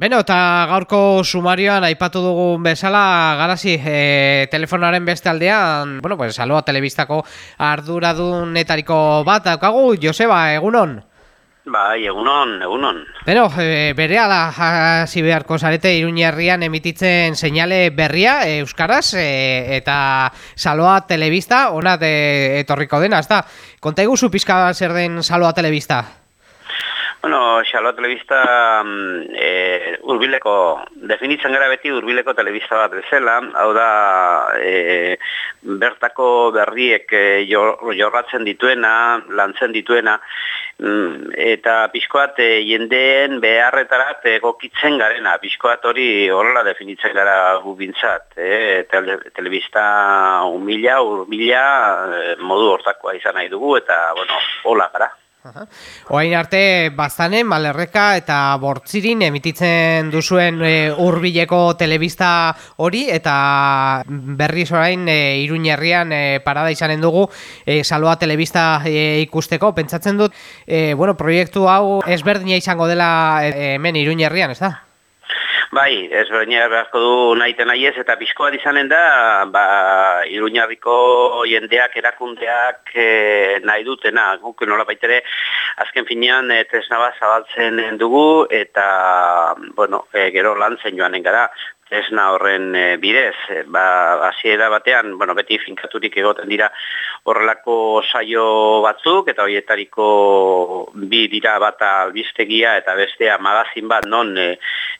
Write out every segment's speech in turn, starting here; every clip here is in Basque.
Beno, eta gaurko sumarioan aipatu dugun bezala, garazi, e, telefonaren beste aldean, bueno, pues, saloa telebistako arduradunetariko bat, daukagu, Joseba, egunon? Bai, egunon, egunon. Beno, e, bere ala hasi beharko zarete Iruñerrian emititzen seinale berria, e, Euskaraz, e, eta saloa telebista, ona de, etorriko dena, ez da? Konta iguzu pizka zer den saloa telebista? Bueno, xaloa telebista e, urbileko, definitzen gara beti urbileko telebista bat bezala, hau da e, bertako berriek e, jorratzen dituena, lantzen dituena, mm, eta pixkoat e, jendeen beharretarat egokitzen garena, pixkoat hori horrela definitzen gara gubintzat, e, telebista humila, urbila, modu hortakoa izan nahi dugu, eta, bueno, hola gara. Oain arte bazanen, malerreka eta bortzirin emititzen duzuen e, urbileko telebista hori eta berri zorain e, iruñerrian e, parada izanen dugu e, saloa telebista e, ikusteko. Pentsatzen dut, e, bueno, proiektu hau ezberdina izango dela e, hemen iruñerrian, ez da? Bai, ez baina beharko du nahi ez, eta pixkoa izanen da, ba, iruñarriko jendeak, erakundeak e, nahi dutena, guk nola baitere, azken finean, e, tresna bat zabaltzen dugu, eta, bueno, e, gero lan zen joanen gara, esna horren e, bidez, e, ba, hasiera batean, bueno, beti finkaturik egoten dira horrelako saio batzuk, eta horietariko bi dira bata albistegia eta bestea magazin bat non e,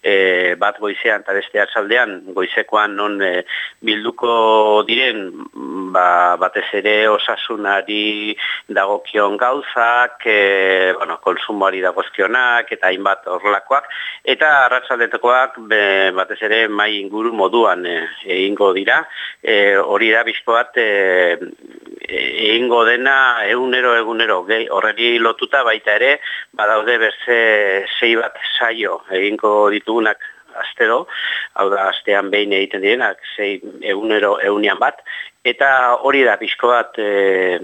e, bat goizean eta bestea saldean goizekoan non e, bilduko diren ba, batez ere osasunari dagokion gauzak, e, bueno, konsumoari dagozkionak eta hainbat horrelakoak, eta arratsaldetekoak batez ere mai inguru moduan eh, egingo dira. E, hori da bizko bat e, egingo dena egunero egunero. Gehi horreri lotuta baita ere badaude berze sei bat saio egingo ditugunak astero, hau da astean behin egiten direnak, sei egunero eunian bat, eta hori da bizko bat e,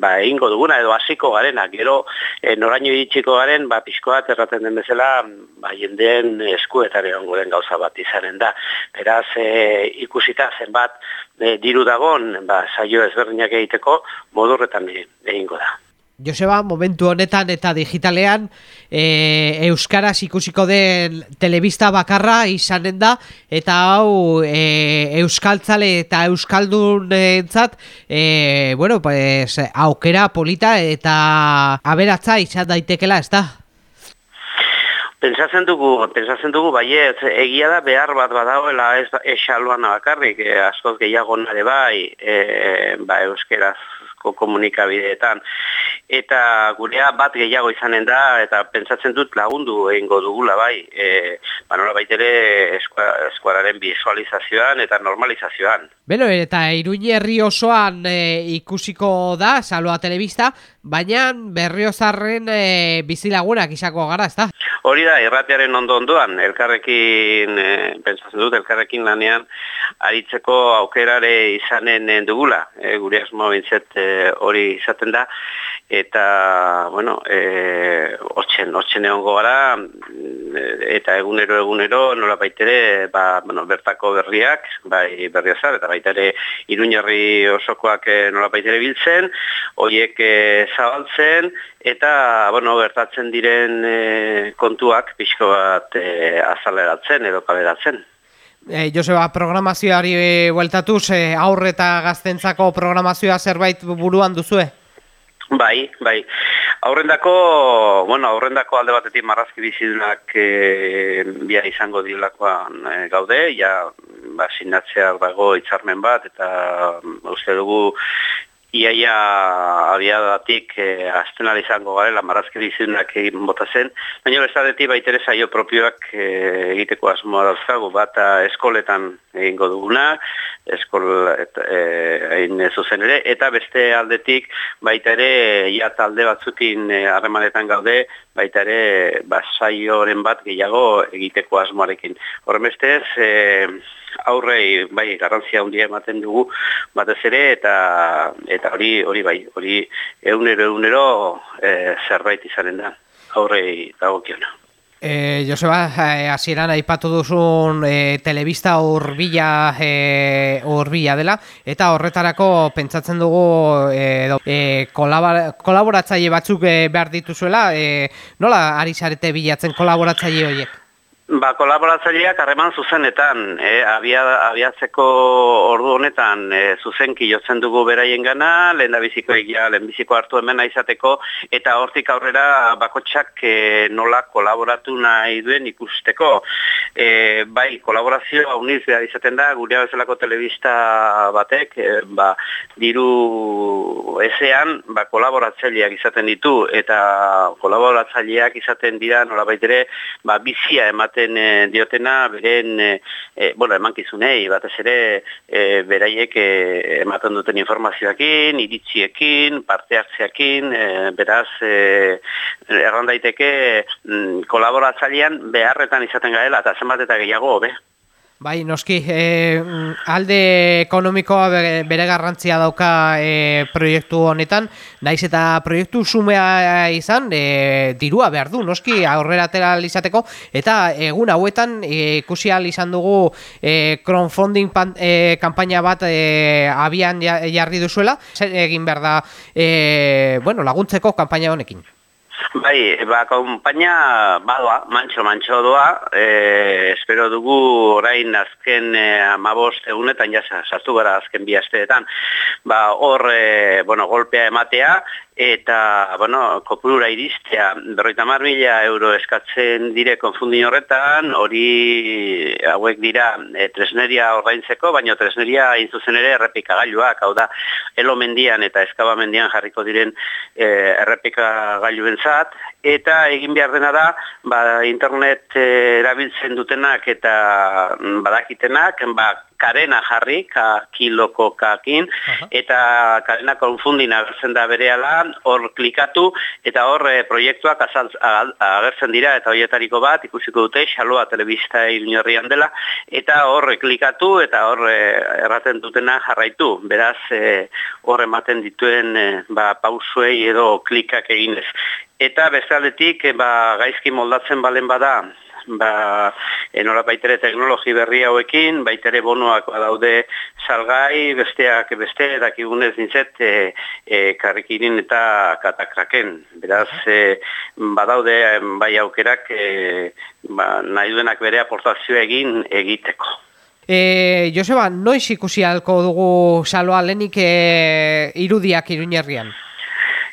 ba, egingo duguna edo hasiko garena, gero e, noraino iritsiko garen, ba, pixko bat erraten den bezala, ba, jendeen eskuetare ongo den gauza bat izanen da. Beraz, e, ikusita zenbat e, diru dagon, ba, saio ezberdinak egiteko, modurretan egingo da. Joseba, momentu honetan eta digitalean e, Euskaraz ikusiko den telebista bakarra izanen da eta hau e, Euskaltzale eta Euskaldun entzat e, bueno, pues, aukera polita eta aberatza izan daitekela, ez da? Pentsatzen dugu, pentsatzen dugu, bai egia da behar bat badagoela ez esaloan bakarrik, e, askoz gehiago nare bai, e, ba, euskerazko komunikabideetan. Eta gurea bat gehiago izanen da eta pentsatzen dut lagundu egingo dugula bai. E, ba nola baitere eskuararen visualizazioan eta normalizazioan. Beno, eta Iruñi herri osoan e, ikusiko da Saloa Telebista baina berriozarren e, bizilagunak izako gara, ezta? Hori da, erratearen ondo ondoan, elkarrekin, e, pentsatzen dut, elkarrekin lanean, aritzeko aukerare izanen dugula, e, gure asmo bintzet e, hori izaten da, eta, bueno, e, otxen, otxen egon gara, eta egunero egunero, nola baitere, ba, bueno, bertako berriak, bai berriazar, eta baita ere iruñarri osokoak nola baitere biltzen, horiek zabaltzen, eta, bueno, gertatzen diren e, kontuak pixko bat e, azaleratzen edo kaberatzen. E, Joseba, programazioari e, bueltatuz, e, aurre eta gaztentzako programazioa zerbait buruan duzue? Bai, bai. Aurrendako, bueno, aurrendako alde batetik marrazki bizidunak e, bia izango dilakoan e, gaude, ja, ba, sinatzea dago itzarmen bat, eta uste dugu iaia abiadatik e, eh, azten izango garela marazke dizunak egin bota zen, baina bestadetik baitere zaio propioak e, egiteko asmoa dauzkagu, bata eskoletan egingo duguna, eskol egin e, zuzen ere, eta beste aldetik baita ere ia talde batzukin harremanetan gaude, baita ere ba, saioren bat gehiago egiteko asmoarekin. Horren bestez, e, aurrei bai garrantzia handia ematen dugu batez ere eta eta hori hori bai hori egunero egunero e, zerbait izanen da aurrei dagokiona E, Joseba, eh, hasieran aipatu duzun e, telebista urbila e, urbila dela eta horretarako pentsatzen dugu e, e, kolaboratzaile batzuk behar dituzuela e, nola ari zarete bilatzen kolaboratzaile horiek? Ba, kolaboratzaileak harreman zuzenetan, e, abia, abiatzeko ordu honetan e, zuzenki jotzen dugu beraien gana, lehen biziko egia, lehen biziko hartu hemen izateko, eta hortik aurrera bakotsak e, nola kolaboratu nahi duen ikusteko. E, bai, kolaborazioa uniz behar izaten da, gure bezalako telebista batek, e, ba, diru ezean, ba, kolaboratzaileak izaten ditu, eta kolaboratzaileak izaten dira, nola baitere, ba, bizia ematen e, diotena beren e, e, bueno, emankizunei batez ere e, beraiek e, ematen duten informazioekin, iritziekin, parte hartzeekin, e, beraz e, erran mm, kolaboratzailean beharretan izaten gaela eta zenbat eta gehiago be. Bai, noski, e, alde ekonomikoa bere garrantzia dauka e, proiektu honetan, naiz eta proiektu sumea izan, e, dirua behar du, noski, aurrera tera izateko, eta egun hauetan e, ikusi izan dugu e, crowdfunding pan, e, kampaina bat e, abian jarri duzuela, egin behar da e, bueno, laguntzeko kampaina honekin. Bai, ba, kompaina badoa, mantxo-mantxo doa, e, espero dugu orain azken e, amabost egunetan, ja, sartu gara azken bi asteetan, ba, hor, e, bueno, golpea ematea, eta, bueno, kopurura iristea, berroita mar mila euro eskatzen dire konfundin horretan, hori hauek dira e, tresneria ordaintzeko, baina tresneria zuzen ere errepikagailuak, hau da, elo mendian eta eskaba mendian jarriko diren e, errepikagailuen zat, eta egin behar dena da, ba, internet e, erabiltzen dutenak eta mm, badakitenak, ba, karena jarri, ka kiloko kakin, eta karena konfundin agertzen da berehala, hor klikatu, eta hor e, proiektuak azaltz, agertzen dira, eta horietariko bat, ikusiko dute, xaloa telebista iruñerrian dela, eta hor klikatu, eta hor e, erraten dutena jarraitu, beraz, e, hor ematen dituen e, ba, pausuei edo klikak eginez. Eta bezaletik, e, ba, gaizki moldatzen balen bada, ba, enora baitere teknologi berri hauekin, baitere bonoak badaude salgai, besteak beste, dakigunez nintzet, e, e, karrikirin eta katakraken. Beraz, e, badaude bai aukerak e, ba, nahi duenak bere aportazio egin egiteko. E, Joseba, noiz ikusi halko dugu saloa lenik e, irudiak iruñerrian?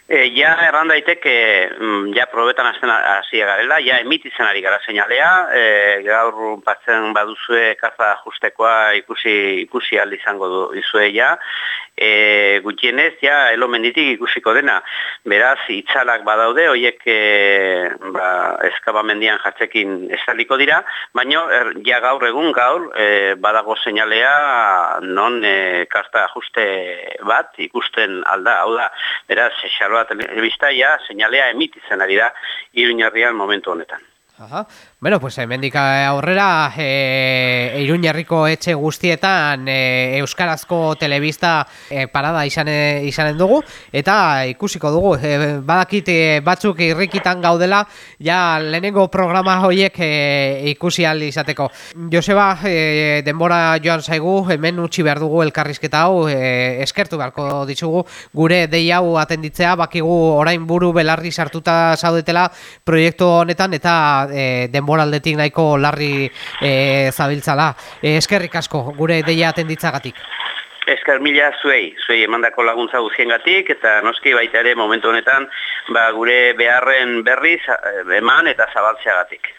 E, ja, erran daiteke, mm, ja, probetan azten hasia garela, ja, emititzen ari gara seinalea, e, gaur batzen baduzue kaza justekoa ikusi, ikusi izango du, izue, ja, e, gutienez, ja, elomenditik ikusiko dena. Beraz, itzalak badaude, horiek e, ba, eskabamendian jatzekin estaliko dira, baina er, ja gaur egun gaur e, badago seinalea non e, karta ajuste bat ikusten alda, hau da, beraz, xaloa telebista ja seinalea emititzen ari da iruñarrian momentu honetan. Aha. Bueno, pues hemendik aurrera e, Iruñerriko etxe guztietan e, euskarazko telebista e, parada izan izanen dugu eta ikusiko dugu e, badakit batzuk irrikitan gaudela ja lehenengo programa hoiek e, ikusi al izateko. Joseba e, denbora joan zaigu hemen utzi behar dugu elkarrizketa hau e, eskertu beharko ditugu gure dei hau atenditzea bakigu orain buru belarri sartuta zaudetela proiektu honetan eta e, denboraldetik nahiko larri e, zabiltzala. E, eskerrik asko, gure deia atenditzagatik. Esker mila zuei, zuei emandako laguntza guziengatik eta noski baita ere momentu honetan ba, gure beharren berriz eman eta zabaltzeagatik.